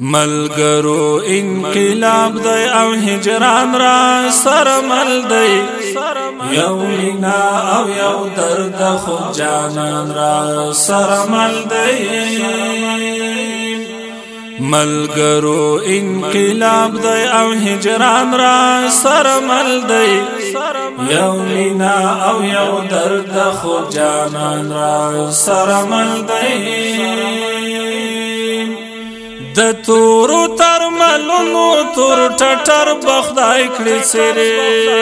ملګرو انقلاب دی او هجران را سر مل دی یو مینا او یو درد خو جانان را سر مل دی ملګرو انقلاب دی او هجران را سر مل دی یو مینا او یو درد خو جانان را سر مل دی د تورو تر ملونو تور ټټر بخدای کړی سره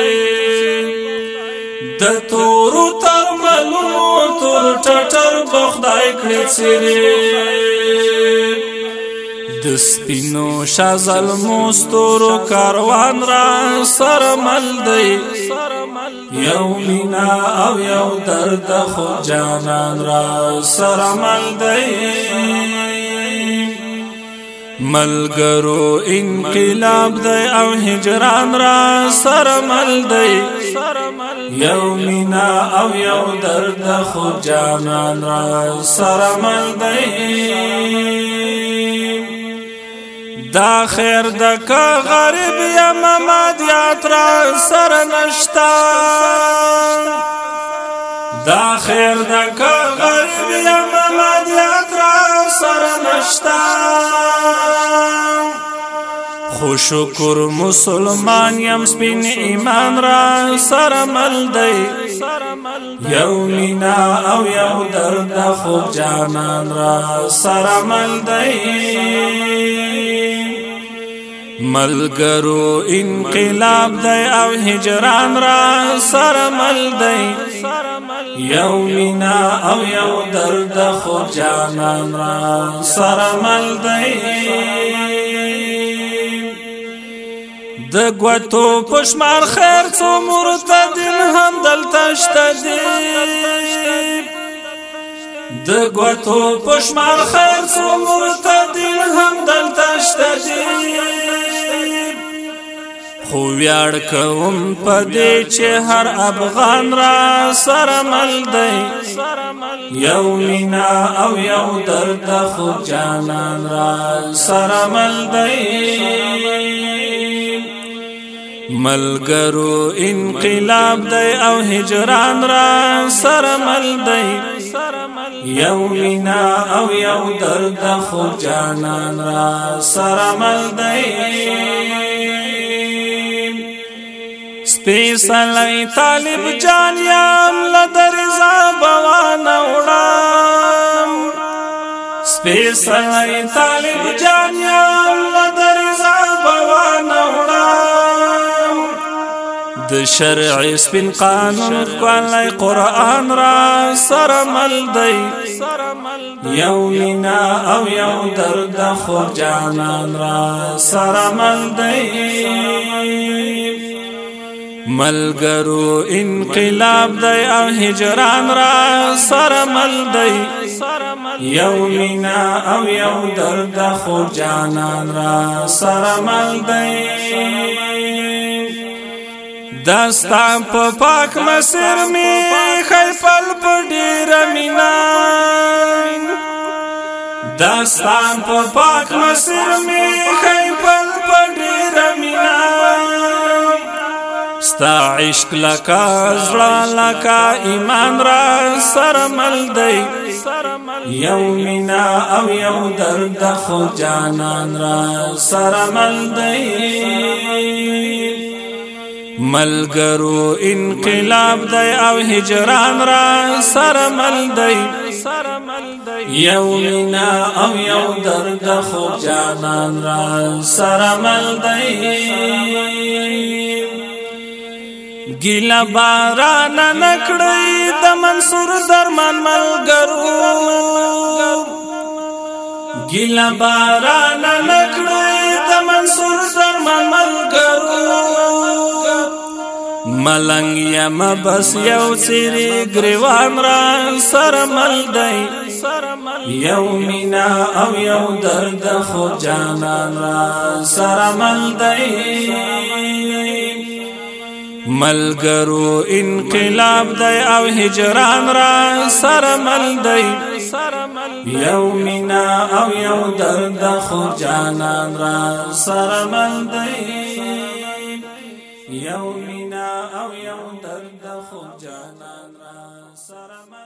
د تورو تر ملونو تور ټټر بخدای کړی سره د سپینو شازل مستور کاروان را سر مل دی یو مینا او یو درد خو جانان را سر مل دی ملګرو انقلاب دی او هجران را سره مل دی یو مینا او یو درد خو جانان را سره مل دی دا خیر د کا غریب یا مماد یاترا سره نشتا دا خیر د کا شکر مسلمان یم سپین ایمان را سره مل دی یو مینا او یو درد خوب جانان را سره مل دی ملګرو انقلاب دی او هجران را سره مل دی یو مینا او یو درد خو جانان را سره مل دی د غوتو پښمار خیر څو مرتدین هم دلته شته دي د غوتو پښمار خیر څو مرتدین هم دلته شته دي خو ویاړ کوم پدې چې هر افغان را سره مل دی یو مینا او یو درد خو جانان را سره مل دی ملګرو انقلاب دی او هجران را سر مل دی یو مینا او یو درد خو جانان را سر مل دی سپیسلی طالب جان یم لدر زابوان اوڑام سپیسلی طالب جان یم د شرع سپین قانون کولای قران را سره مل دی یو مینا او یو درد خو جانان را سره مل دی ملګرو انقلاب دی او هجران را سره مل دی یو مینا او یو درد خو جانان را سره مل دی دستا په پاک مسر می خیفل په ډیر مینا دستا په پاک مسر می خیفل په ډیر مینا ستا عشق لکا زړه لکا ایمان را سر مل دی یو مینا او یو درد خو جانان را سر مل دی ملګرو انقلاب دی او هجران را سره مل دی یو مینا او یو درد خوب جانان را سره مل دی ګیلا باران نکړی د منصور درمان ملګرو ګیلا باران نکړی ملنګ یم بس یو سری گریوان را سر مل دی یو مینا او یو درد خو جانان را سر مل دی ملګرو انقلاب دی او هجران را سر مل دی یو مینا او یو درد خو جانان را سر مل دی یو مینا او یو درد خو جانان را سره